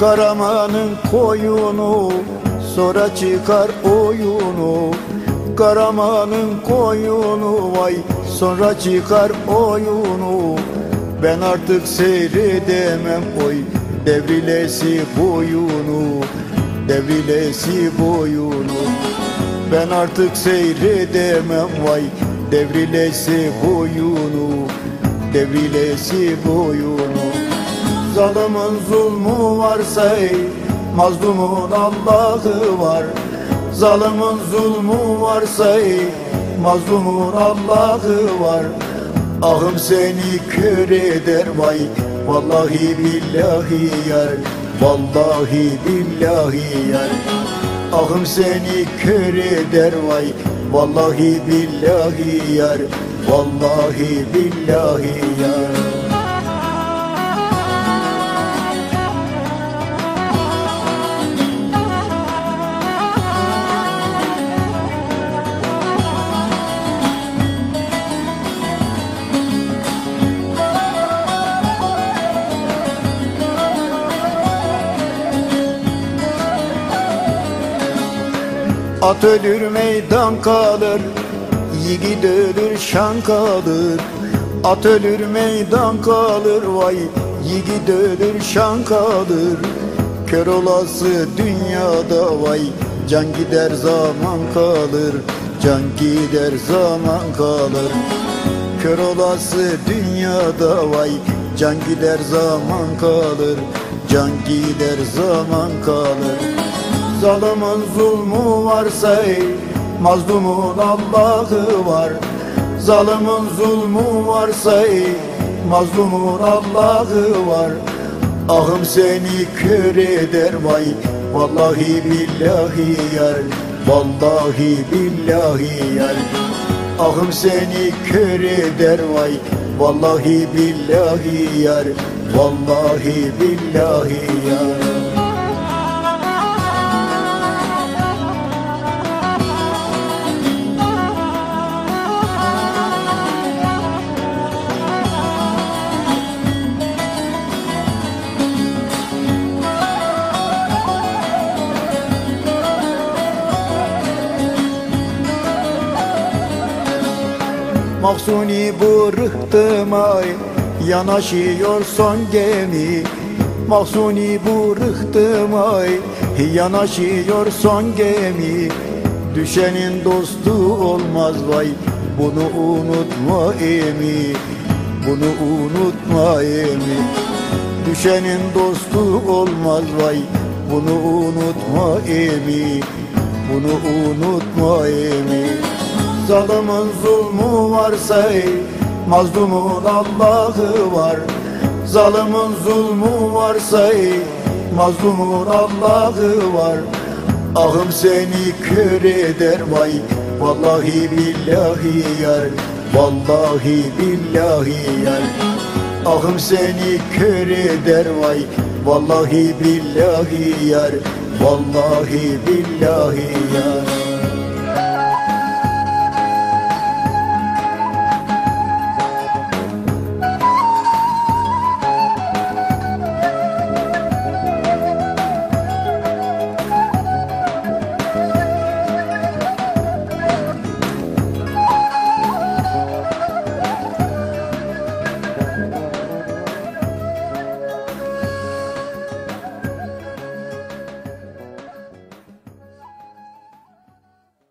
Karamanın koyunu sonra çıkar oyunu. Karamanın koyunu vay sonra çıkar oyunu. Ben artık seyredemem oy devrilesi boyunu. Devrilesi boyunu. Ben artık seyredemem vay devrilesi boyunu. Devrilesi boyunu Zalimin zulmü varsa ey Mazlumun Allah'ı var. Zalimin zulmü varsa ey Mazlumun Allah'ı var. Ahım seni kör eder vay Vallahi billahi yar Vallahi billahi yar. Ahım seni kör eder vay Vallahi billahi yar Vallahi billahi yar At ölür meydan kalır Yiğit ölür şan kalır. At ölür meydan kalır vay Yiğit ölür şan kalır. Kör olası dünyada vay Can gider zaman kalır. Can gider zaman kalır. Kör olası dünyada vay Can gider zaman kalır. Can gider zaman kalır Zalimin zulmü varsa ey Mazlumun Allah'ı var. Zalimin zulmü varsa ey Mazlumun Allah'ı var. Ahım seni kör eder vay Vallahi billahi yar Vallahi billahi yar. Ahım seni kör eder vay Vallahi billahi yar Vallahi billahi yar Mahsuni bu rıhtıma yanaşıyor son gemi. Mahsuni bu rıhtıma yanaşıyor son gemi. Düşenin dostu olmaz vay bunu unutma emi. Bunu unutma emi. Düşenin dostu olmaz vay bunu unutma emi. Bunu unutma emi Zalimin zulmü varsa ey Mazlumun Allah'ı var. Zalimin zulmü varsa ey Mazlumun Allah'ı var. Ahım seni kör eder vay Vallahi billahi yar Vallahi billahi yar. Ahım seni kör eder vay Vallahi billahi yar Vallahi billahi yar